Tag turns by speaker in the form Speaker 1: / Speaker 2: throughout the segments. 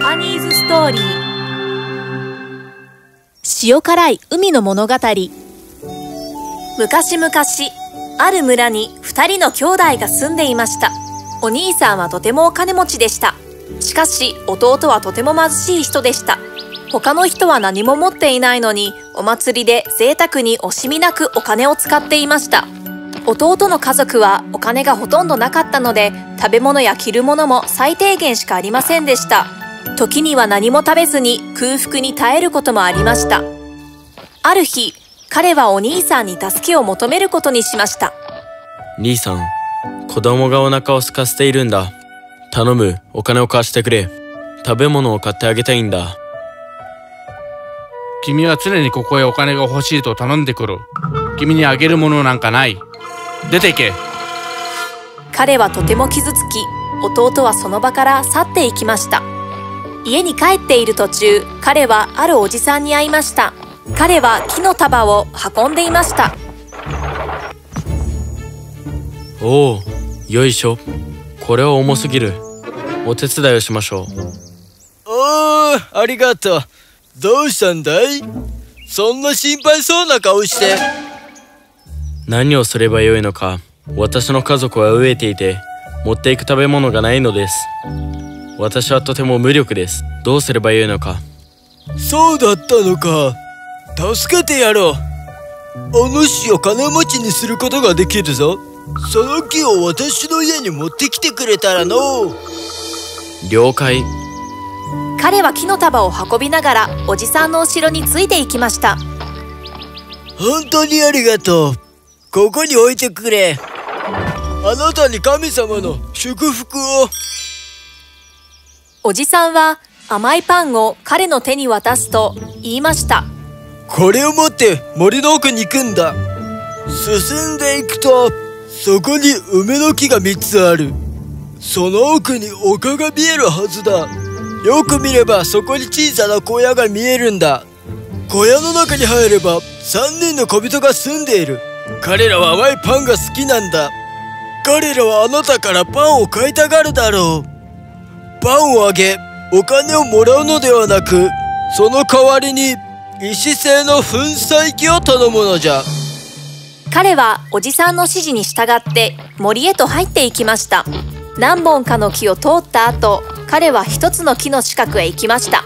Speaker 1: パニーズストーリー塩辛い海の物語。昔々ある村に二人の兄弟が住んでいました。お兄さんはとてもお金持ちでした。しかし弟はとても貧しい人でした。他の人は何も持っていないのにお祭りで贅沢に惜しみなくお金を使っていました。弟の家族はお金がほとんどなかったので食べ物や着るものも最低限しかありませんでした。時には何も食べずに空腹に耐えることもありました。ある日彼はお兄さんに助けを求めることにしました。
Speaker 2: 兄さん子供がお腹を空かせているんだ。頼むお金を貸してくれ。食べ物を買ってあげたいんだ。
Speaker 3: 君は常にここへお金が欲しいと頼んでくる。君にあげるものなんかない。出て行け。
Speaker 1: 彼はとても傷つき弟はその場から去っていきました家に帰っている途中彼はあるおじさんに会いました。彼は木の束を運んでいました。
Speaker 2: おおよいしょ。これは重すぎる。お手伝いをしましょう。
Speaker 4: おーありがとう。どうしたんだい？そんな心配そうな顔して。
Speaker 2: 何をすればよいのか。私の家族は飢えていて持っていく食べ物がないのです私はとても無力です。どうすればよいのか。
Speaker 4: そうだったのか。助けてやろう。お主を金持ちにすることができるぞ。その木を私の家に持ってきてくれたらの。
Speaker 2: 了解。
Speaker 1: 彼は木の束を運びながらおじさんの後ろについていきました。
Speaker 4: 本当にありがとう。ここに置いてくれ。あなたに神様の祝福を
Speaker 1: おじさんは甘いパンを彼の手に渡すと言いました。
Speaker 4: これを持って森の奥に行くんだ。進んでいくとそこに梅の木が3つある。その奥に丘が見えるはずだ。よく見ればそこに小さな小屋が見えるんだ。小屋の中に入れば3人の小人が住んでいる。彼らは甘いパンが好きなんだ。彼らはあなたからパンを買いたがるだろう。パンをあげお金をもらうのではなくその代わりに石製の粉砕機を頼むのじゃ。
Speaker 1: 彼はおじさんの指示に従って森へと入っていきました。何本かの木を通った後彼は一つの木の近くへ行きました。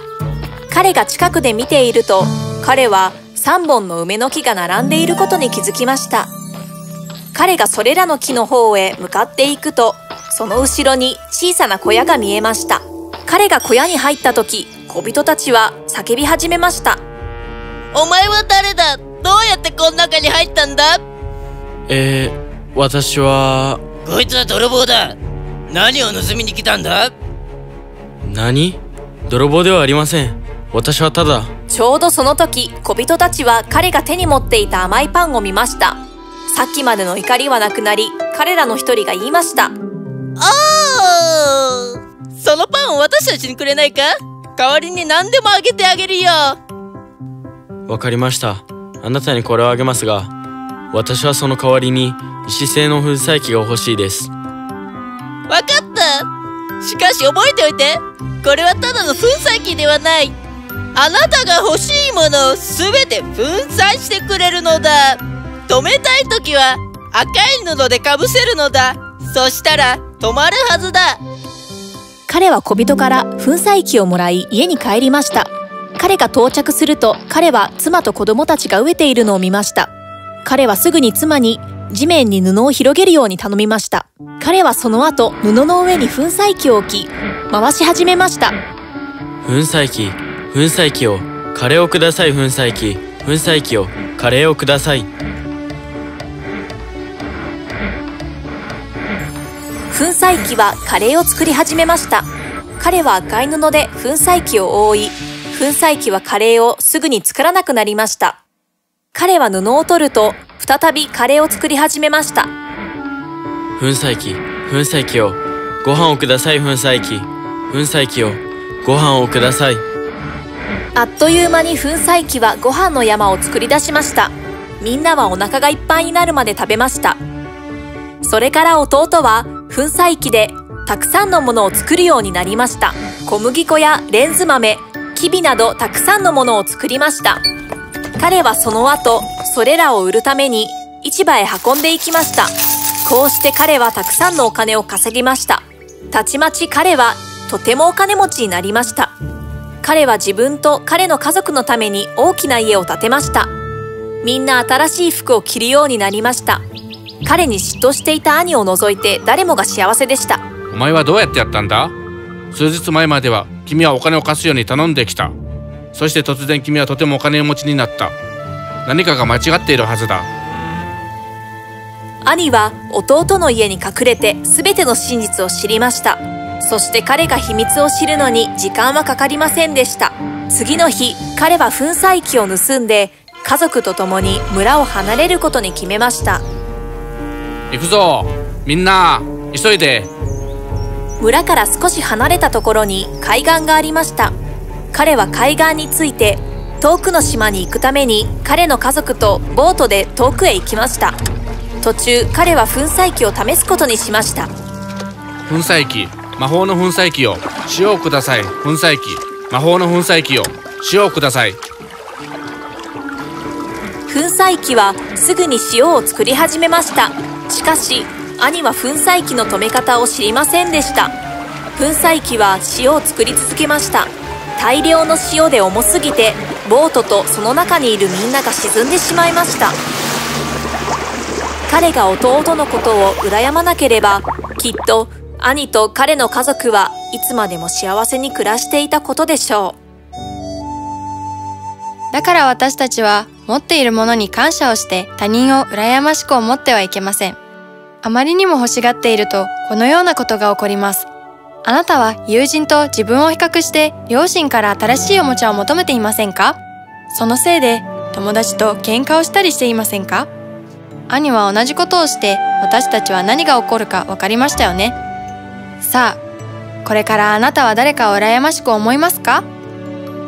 Speaker 1: 彼が近くで見ていると彼は3本の梅の木が並んでいることに気づきました。彼がそれらの木の方へ向かっていくとその後ろに小さな小屋が見えました。彼が小屋に入った時小人たちは叫び始めました。
Speaker 5: お前は誰だ？どうやってこん中に入ったんだ？
Speaker 2: えー、私は
Speaker 5: こいつは泥棒だ。何を盗みに来たんだ？
Speaker 2: 何？泥棒ではありません。私はただ
Speaker 1: ちょうどその時小人たちは彼が手に持っていた甘いパンを見ました。さっきまでの怒りはなくなり彼らの一人が言いました
Speaker 5: おーそのパンを私たちにくれないか？代わりに何でもあげてあげるよ。
Speaker 2: わかりました。あなたにこれをあげますが私はその代わりに石製の粉砕機が欲しいです。
Speaker 5: わかった。しかし覚えておいて。これはただの粉砕機ではない。あなたが欲しいものを全て粉砕してくれるのだ。止めたい時は赤い布でかぶせるのだ。そしたら止まるはずだ。
Speaker 1: 彼は小人から粉砕機をもらい家に帰りました。彼が到着すると彼は妻と子供たちが飢えているのを見ました。彼はすぐに妻に地面に布を広げるように頼みました。彼はその後布の上に粉砕機を置き回し始めました。
Speaker 2: 粉砕機粉砕機をカレーをください粉砕機。粉砕機をカレーをください
Speaker 1: 粉砕機はカレーを作り始めました。彼は赤い布で粉砕機を覆い粉砕機はカレーをすぐに作らなくなりました。彼は布を取ると再びカレーを作り始めました。
Speaker 2: 粉砕機粉砕機をご飯をください粉砕機。粉砕機をご飯をください。
Speaker 1: あっという間に粉砕機はご飯の山を作り出しました。みんなはお腹がいっぱいになるまで食べました。それから弟は粉砕機でたくさんのものを作るようになりました小麦粉やレンズ豆、きびなどたくさんのものを作りました。彼はその後、それらを売るために市場へ運んでいきました。こうして彼はたくさんのお金を稼ぎました。たちまち彼はとてもお金持ちになりました。彼は自分と彼の家族のために大きな家を建てました。みんな新しい服を着るようになりました。彼に嫉妬していた兄を除いて誰もが幸せでした。
Speaker 3: お前はどうやってやったんだ？数日前までは君はお金を貸すように頼んできたそして突然君はとてもお金持ちになった何かが間違っているはずだ
Speaker 1: 兄は弟の家に隠れて全ての真実を知りました。そして彼が秘密を知るのに時間はかかりませんでした。次の日、彼は粉砕機を盗んで家族と共に村を離れることに決めました。
Speaker 3: 行くぞ。みんな急いで。
Speaker 1: 村から少し離れたところに海岸がありました。彼は海岸に着いて遠くの島に行くために彼の家族とボートで遠くへ行きました。途中、彼は粉砕機を試すことにしました。
Speaker 3: 粉砕機魔法の粉砕機を。塩をください。粉砕機魔法の粉砕機を。塩をください。
Speaker 1: 粉砕機はすぐに塩を作り始めましたしかし兄は粉砕機の止め方を知りませんでした。粉砕機は塩を作り続けました。大量の塩で重すぎてボートとその中にいるみんなが沈んでしまいました。彼が弟のことを羨まなければきっと兄と彼の家族はいつまでも幸せに暮らしていたことでしょう。
Speaker 6: だから私たちは持っているものに感謝をして他人を羨ましく思ってはいけません。あまりにも欲しがっているとこのようなことが起こります。あなたは友人と自分を比較して両親から新しいおもちゃを求めていませんか？そのせいで友達と喧嘩をしたりしていませんか？兄は同じことをして私たちは何が起こるか分かりましたよね。さあ、これからあなたは誰かを羨ましく思いますか？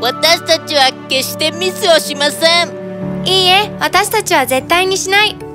Speaker 5: 私たちは決してミスをしません
Speaker 6: いいえ、私たちは絶対にしない。